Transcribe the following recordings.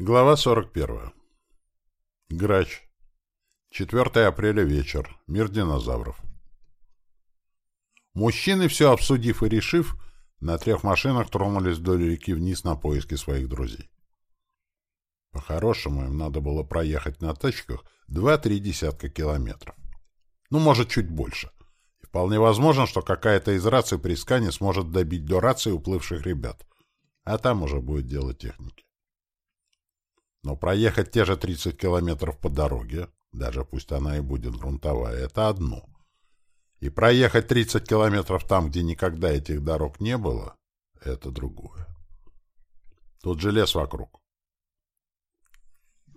Глава 41. Грач. 4 апреля вечер. Мир динозавров. Мужчины, все обсудив и решив, на трех машинах тронулись вдоль реки вниз на поиски своих друзей. По-хорошему, им надо было проехать на тачках два-три десятка километров. Ну, может, чуть больше. И вполне возможно, что какая-то из раций при скане сможет добить до рации уплывших ребят. А там уже будет дело техники. Но проехать те же 30 километров по дороге, даже пусть она и будет грунтовая, это одно. И проехать 30 километров там, где никогда этих дорог не было, это другое. Тут же лес вокруг.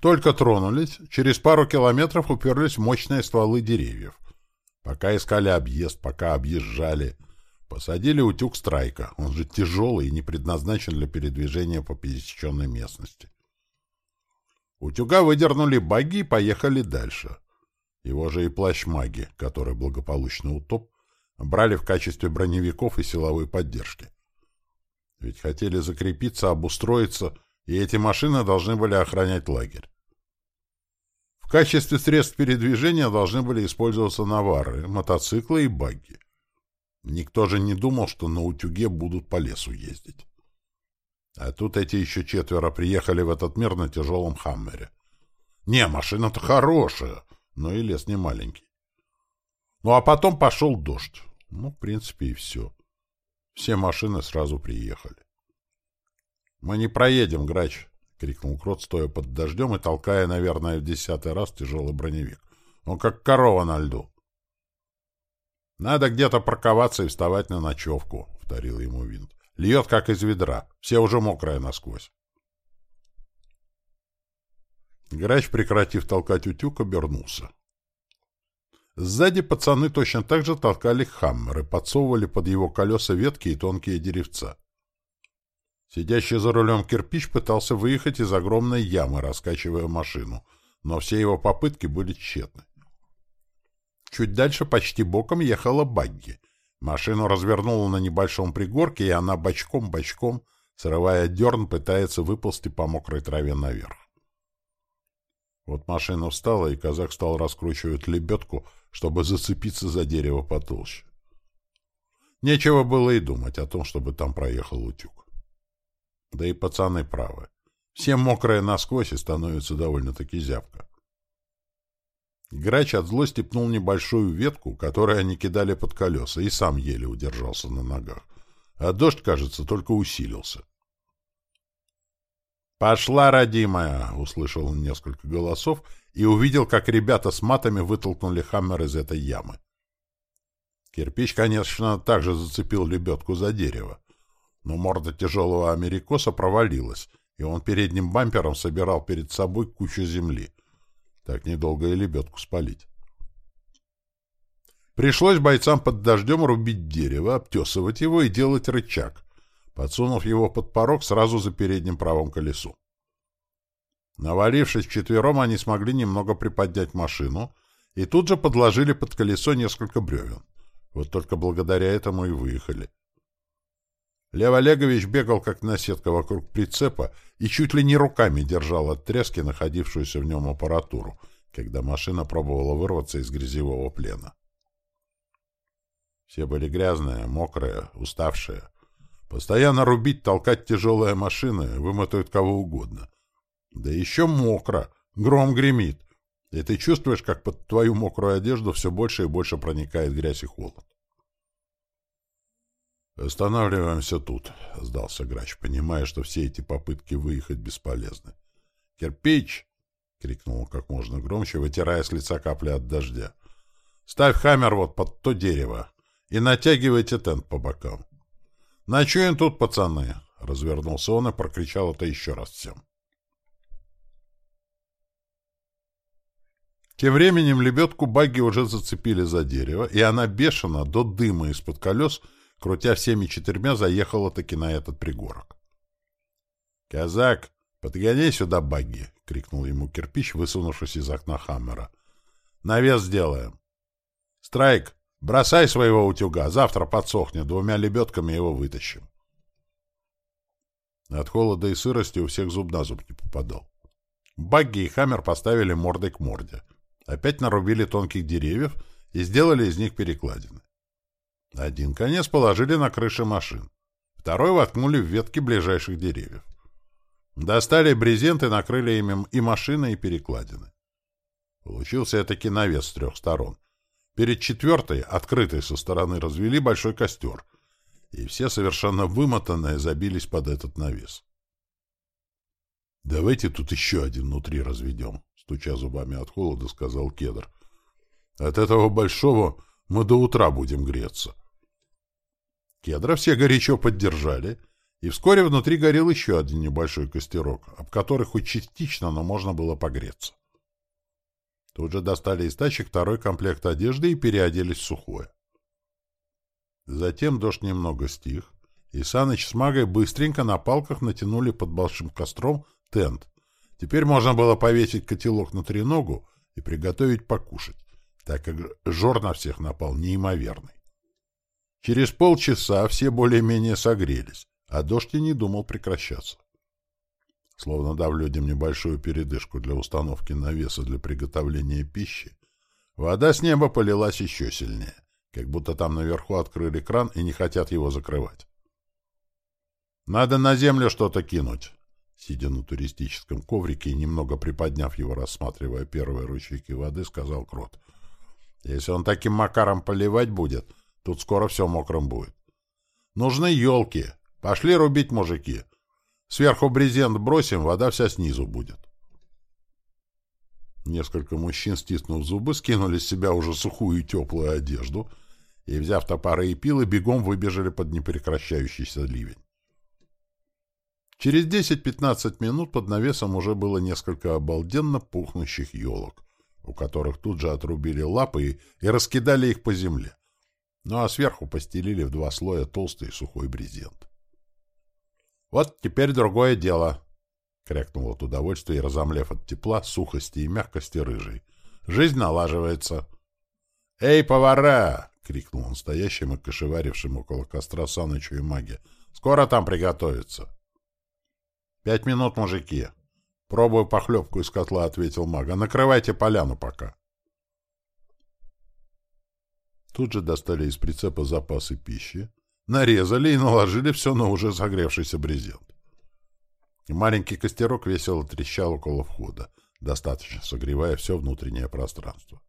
Только тронулись, через пару километров уперлись мощные стволы деревьев. Пока искали объезд, пока объезжали, посадили утюг страйка. Он же тяжелый и не предназначен для передвижения по пересеченной местности. Утюга выдернули баги и поехали дальше. Его же и плащ маги, который благополучно утоп, брали в качестве броневиков и силовой поддержки. Ведь хотели закрепиться, обустроиться, и эти машины должны были охранять лагерь. В качестве средств передвижения должны были использоваться навары, мотоциклы и багги. Никто же не думал, что на утюге будут по лесу ездить. А тут эти еще четверо приехали в этот мир на тяжелом хаммере. Не, машина-то хорошая, но и лес не маленький. Ну, а потом пошел дождь. Ну, в принципе, и все. Все машины сразу приехали. «Мы не проедем, грач!» — крикнул Крот, стоя под дождем и толкая, наверное, в десятый раз тяжелый броневик. Он как корова на льду. «Надо где-то парковаться и вставать на ночевку», — повторил ему Винт. Льет, как из ведра. Все уже мокрое насквозь. Грач, прекратив толкать утюг, обернулся. Сзади пацаны точно так же толкали хаммеры, подсовывали под его колеса ветки и тонкие деревца. Сидящий за рулем кирпич пытался выехать из огромной ямы, раскачивая машину, но все его попытки были тщетны. Чуть дальше почти боком ехала багги — Машину развернуло на небольшом пригорке, и она бочком-бочком, срывая дерн, пытается выползти по мокрой траве наверх. Вот машина встала, и казак стал раскручивать лебедку, чтобы зацепиться за дерево потолще. Нечего было и думать о том, чтобы там проехал утюг. Да и пацаны правы. Все мокрые насквозь и становится довольно-таки зябко. Грач от злости пнул небольшую ветку, которую они кидали под колеса, и сам еле удержался на ногах. А дождь, кажется, только усилился. «Пошла, родимая!» — услышал он несколько голосов и увидел, как ребята с матами вытолкнули Хаммер из этой ямы. Кирпич, конечно, также зацепил лебедку за дерево, но морда тяжелого америкоса провалилась, и он передним бампером собирал перед собой кучу земли — так недолго и лебедку спалить. Пришлось бойцам под дождем рубить дерево, обтесывать его и делать рычаг, подсунув его под порог сразу за передним правым колесом. Навалившись вчетвером, они смогли немного приподнять машину и тут же подложили под колесо несколько бревен. Вот только благодаря этому и выехали. Лев Олегович бегал, как наседка вокруг прицепа, и чуть ли не руками держал от трески находившуюся в нем аппаратуру, когда машина пробовала вырваться из грязевого плена. Все были грязные, мокрые, уставшие. Постоянно рубить, толкать тяжелые машины вымотают кого угодно. Да еще мокро, гром гремит, и ты чувствуешь, как под твою мокрую одежду все больше и больше проникает грязь и холод. «Останавливаемся тут», — сдался грач, понимая, что все эти попытки выехать бесполезны. «Кирпич!» — крикнул он как можно громче, вытирая с лица капли от дождя. «Ставь хаммер вот под то дерево и натягивайте тент по бокам». «Ночуем тут, пацаны!» — развернулся он и прокричал это еще раз всем. Тем временем лебедку багги уже зацепили за дерево, и она бешено, до дыма из-под колес — крутя всеми четырьмя, заехала таки на этот пригорок. «Казак, подгоняй сюда багги!» — крикнул ему кирпич, высунувшись из окна Хаммера. «Навес сделаем!» «Страйк, бросай своего утюга, завтра подсохнет, двумя лебедками его вытащим». От холода и сырости у всех зуб на зуб не попадал. Багги и Хаммер поставили мордой к морде. Опять нарубили тонких деревьев и сделали из них перекладины. Один конец положили на крыши машин. Второй воткнули в ветки ближайших деревьев. Достали брезент и накрыли ими и машины, и перекладины. Получился таки навес с трех сторон. Перед четвертой, открытой со стороны, развели большой костер, и все совершенно вымотанные забились под этот навес. «Давайте тут еще один внутри разведем», — стуча зубами от холода, сказал Кедр. «От этого большого мы до утра будем греться». Кедра все горячо поддержали, и вскоре внутри горел еще один небольшой костерок, об который хоть частично, но можно было погреться. Тут же достали из тачек второй комплект одежды и переоделись в сухое. Затем дождь немного стих, и Саныч с Магой быстренько на палках натянули под большим костром тент. Теперь можно было повесить котелок на треногу и приготовить покушать, так как жор на всех напал неимоверный. Через полчаса все более-менее согрелись, а дождь и не думал прекращаться. Словно дав людям небольшую передышку для установки навеса для приготовления пищи, вода с неба полилась еще сильнее, как будто там наверху открыли кран и не хотят его закрывать. «Надо на землю что-то кинуть», сидя на туристическом коврике и немного приподняв его, рассматривая первые ручейки воды, сказал Крот. «Если он таким макаром поливать будет, тут скоро все мокрым будет. Нужны елки. Пошли рубить, мужики. Сверху брезент бросим, вода вся снизу будет. Несколько мужчин, стиснув зубы, скинули с себя уже сухую и теплую одежду и, взяв топоры и пилы, бегом выбежали под непрекращающийся ливень. Через 10-15 минут под навесом уже было несколько обалденно пухнущих елок, у которых тут же отрубили лапы и, и раскидали их по земле. Ну а сверху постелили в два слоя толстый сухой брезент. Вот теперь другое дело. Крякнул от удовольствия и, разомлев от тепла, сухости и мягкости рыжий. Жизнь налаживается. «Эй, повара!» — крикнул он стоящим и кошеварившим около костра Санычу и маге. «Скоро там приготовится!» «Пять минут, мужики!» «Пробую похлебку из котла», — ответил мага. «Накрывайте поляну пока». Тут же достали из прицепа запасы пищи, нарезали и наложили все на уже согревшийся брезент. маленький костерок весело трещал около входа, достаточно согревая все внутреннее пространство.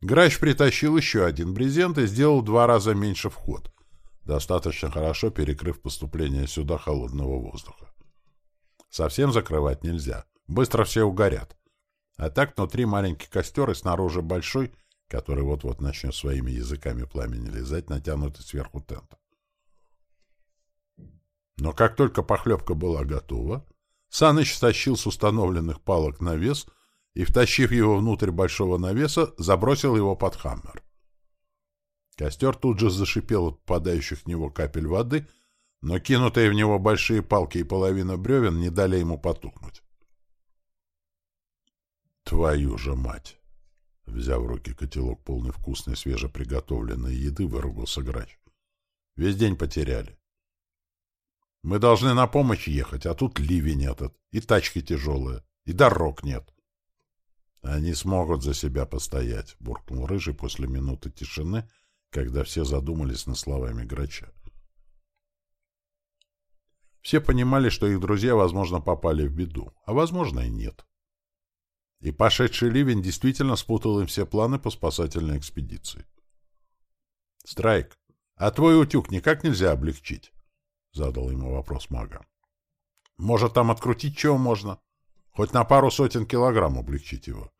Грач притащил еще один брезент и сделал в два раза меньше вход, достаточно хорошо перекрыв поступление сюда холодного воздуха. Совсем закрывать нельзя, быстро все угорят. А так внутри маленький костер и снаружи большой — который вот-вот начнет своими языками пламени лизать натянутый сверху тент. Но как только похлебка была готова, Саныч стащил с установленных палок навес и, втащив его внутрь большого навеса, забросил его под хаммер. Костер тут же зашипел от попадающих в него капель воды, но кинутые в него большие палки и половина бревен не дали ему потухнуть. «Твою же мать!» Взяв в руки котелок полный вкусной свежеприготовленной еды, выругался грач. Весь день потеряли. Мы должны на помощь ехать, а тут ливень этот, и тачки тяжелые, и дорог нет. Они смогут за себя постоять, буркнул Рыжий после минуты тишины, когда все задумались над словами грача. Все понимали, что их друзья, возможно, попали в беду, а, возможно, и нет. И пошедший ливень действительно спутал им все планы по спасательной экспедиции. «Страйк, а твой утюг никак нельзя облегчить?» — задал ему вопрос мага. «Может, там открутить чего можно? Хоть на пару сотен килограмм облегчить его».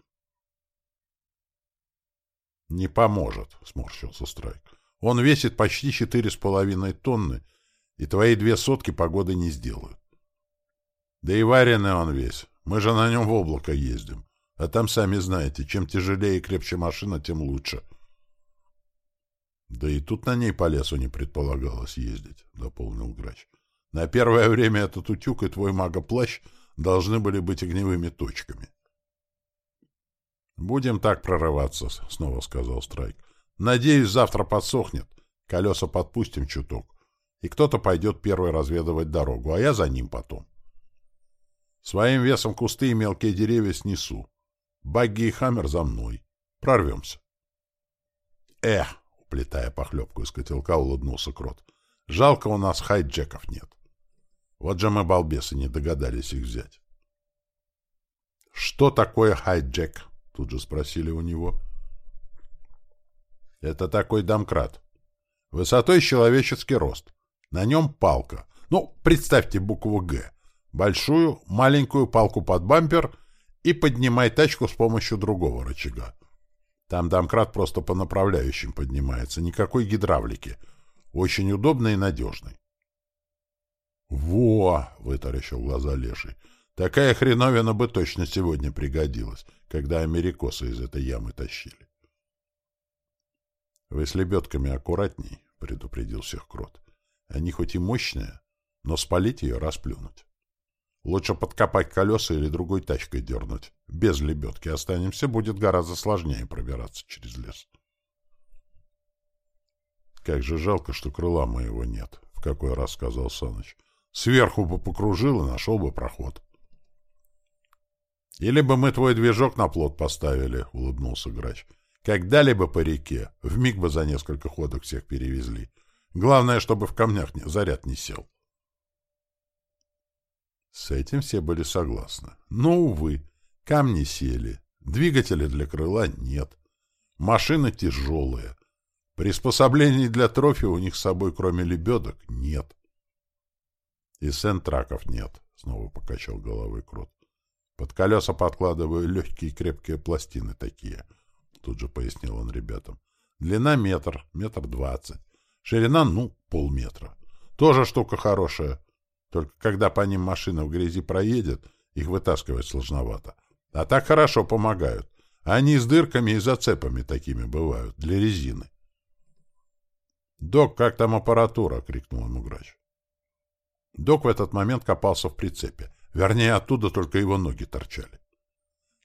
«Не поможет», — сморщился Страйк. «Он весит почти четыре с половиной тонны, и твои две сотки погоды не сделают. Да и вареный он весь. Мы же на нем в облако ездим. А там, сами знаете, чем тяжелее и крепче машина, тем лучше. Да и тут на ней по лесу не предполагалось ездить, — дополнил грач. На первое время этот утюг и твой магоплащ должны были быть огневыми точками. «Будем так прорываться», — снова сказал Страйк. «Надеюсь, завтра подсохнет. Колеса подпустим чуток. И кто-то пойдет первый разведывать дорогу, а я за ним потом». Своим весом кусты и мелкие деревья снесу. Багги и Хаммер за мной. Прорвемся. Эх, уплетая похлебку из котелка, улыбнулся Крот. Жалко, у нас хайджеков нет. Вот же мы, балбесы, не догадались их взять. «Что такое хайджек?» — тут же спросили у него. «Это такой домкрат. Высотой человеческий рост. На нем палка. Ну, представьте букву «Г». Большую, маленькую палку под бампер и поднимай тачку с помощью другого рычага. Там домкрат просто по направляющим поднимается, никакой гидравлики. Очень удобный и надежный. «Во!» — вытаращил глаза Леший. «Такая хреновина бы точно сегодня пригодилась, когда америкосы из этой ямы тащили». «Вы с лебедками аккуратней», — предупредил всех Крот. «Они хоть и мощные, но спалить ее расплюнуть. Лучше подкопать колеса или другой тачкой дернуть. Без лебедки останемся, будет гораздо сложнее пробираться через лес». «Как же жалко, что крыла моего нет», — в какой раз сказал Саныч. Сверху бы покружил и нашел бы проход. — Или бы мы твой движок на плот поставили, — улыбнулся грач. — Как дали бы по реке, вмиг бы за несколько ходок всех перевезли. Главное, чтобы в камнях заряд не сел. С этим все были согласны. Но, увы, камни сели, двигателя для крыла нет, машины тяжелые, приспособлений для трофи у них с собой, кроме лебедок, нет. И сентраков нет, — снова покачал головой Крот. Под колеса подкладываю легкие крепкие пластины такие, — тут же пояснил он ребятам. Длина метр, метр двадцать. Ширина, ну, полметра. Тоже штука хорошая. Только когда по ним машина в грязи проедет, их вытаскивать сложновато. А так хорошо помогают. Они с дырками и зацепами такими бывают, для резины. — Док, как там аппаратура? — крикнул ему грач. Док в этот момент копался в прицепе. Вернее, оттуда только его ноги торчали.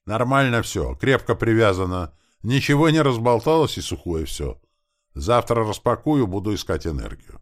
Нормально все, крепко привязано. Ничего не разболталось и сухое все. Завтра распакую, буду искать энергию.